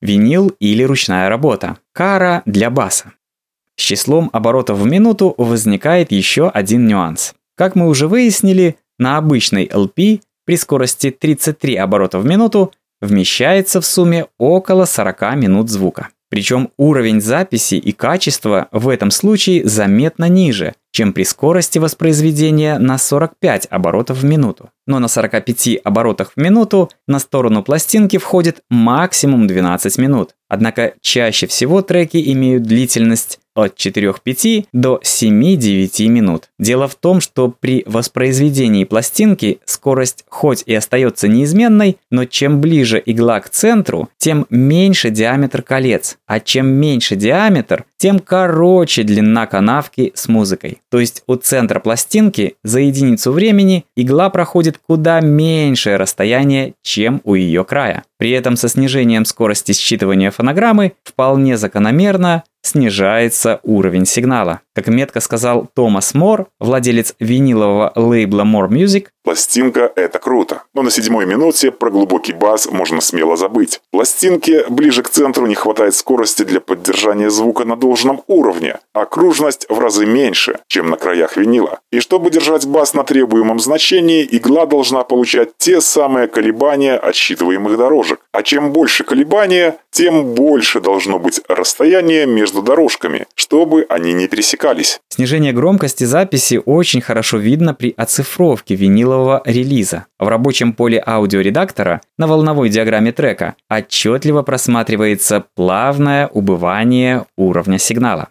винил или ручная работа. Кара для баса. С числом оборотов в минуту возникает еще один нюанс. Как мы уже выяснили, на обычной LP при скорости 33 оборота в минуту вмещается в сумме около 40 минут звука. Причем уровень записи и качества в этом случае заметно ниже, чем при скорости воспроизведения на 45 оборотов в минуту. Но на 45 оборотах в минуту на сторону пластинки входит максимум 12 минут. Однако чаще всего треки имеют длительность от 4-5 до 7-9 минут. Дело в том, что при воспроизведении пластинки скорость хоть и остается неизменной, но чем ближе игла к центру, тем меньше диаметр колец, а чем меньше диаметр, тем короче длина канавки с музыкой. То есть у центра пластинки за единицу времени игла проходит куда меньшее расстояние, чем у ее края. При этом со снижением скорости считывания фонограммы вполне закономерно снижается уровень сигнала. Как метко сказал Томас Мор, владелец винилового лейбла More Music, Пластинка – это круто, но на седьмой минуте про глубокий бас можно смело забыть. Пластинке ближе к центру не хватает скорости для поддержания звука на должном уровне, а окружность в разы меньше, чем на краях винила. И чтобы держать бас на требуемом значении, игла должна получать те самые колебания отсчитываемых дорожек. А чем больше колебания, тем больше должно быть расстояние между дорожками, чтобы они не пересекались. Снижение громкости записи очень хорошо видно при оцифровке винилового релиза. В рабочем поле аудиоредактора на волновой диаграмме трека отчетливо просматривается плавное убывание уровня сигнала.